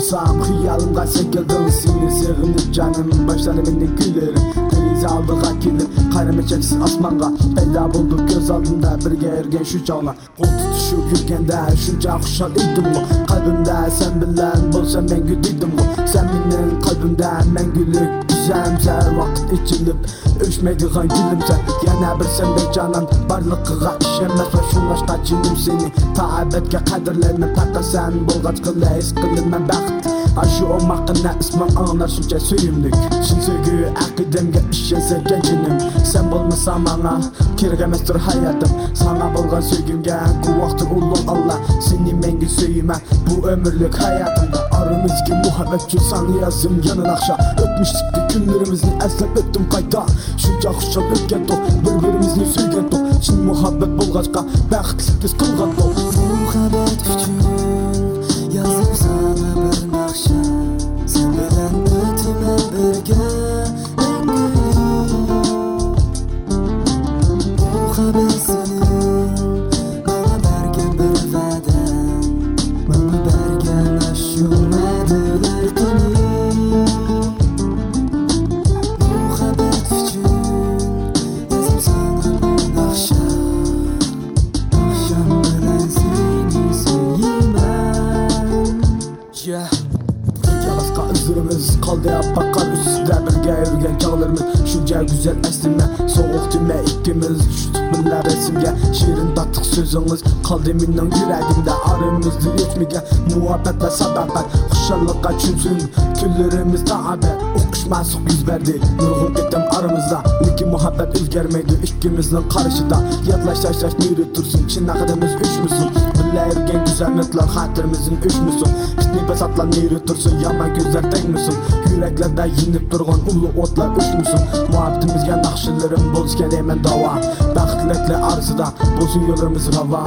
zaman seni sığınıp canım başladı benim güllerim Kriz aldık akilip kayrama çeksiz asmanga. Peyda bulduk göz aldında birge ergen şu çağlar Kol tutuşup yürgende şunca kuşal idim bu. Kalbimde sen bilen bolsa men güdüydüm bu. Sen benim kalbimde men gülük düzemse Vakit içilip Öşmeydiğin gülümse Yana bir sen be canan. Barlıqığa işemez. Ve şunlaşta cinim seni. Taabetke kadirlerini Taka sen. Bulgaç kıla es kılın ben bəxt Aşı olmakına ismim anlar. Şunca söyümlük Şun söygü akidemge işense gencinim Sen bulmasan bana Kirgemestir hayatım. Sana bulgan söygümge Kuvaktır ulu Allah. Seni mengi söyüme Bu ömürlük hayatımda Aramız ki muhabbet sana yazım yanın akşa. Ötmüştük günlerimizni eslep öttüm kayda Şunca kuşal ötken tok Bir-birimizni söygen tok Şun muhabbet bulgaçka Bəxt biz kılgan tok Muhabbet üçün yazıb sana bir naxşa Sen bilen ötümə birgə Muhabbet Izırımız kaldı ya bakar üstüde birge yürgen çağlarımız Şunca güzel eslime soğuk tüme ikimiz Düştük bunlar resimge şiirin tatlık sözünüz Kaldı minnan yüreğimde aramızdı geçmege Muhabbet ve sadakat Kuşallıkka çünsün küllerimiz tabi Okuşmasık yüz verdi Nurgun ettim aramızda. Liki muhabbet üzgermeydi ikimizin yaş yaş nürü dursun. Çin akademiz üç biləyirgən güzəmətlər xatirimizin üçmüsün Kitni bəsatlar neyri tursun yaman gözlər təkmüsün Yüreklərdə yinib durğun ulu otlar üçmüsün Muhabbetimizgə naxşilərim bolsun deyəmən dava. Bəxt tiləklə arzıda bolsun yollarımız rava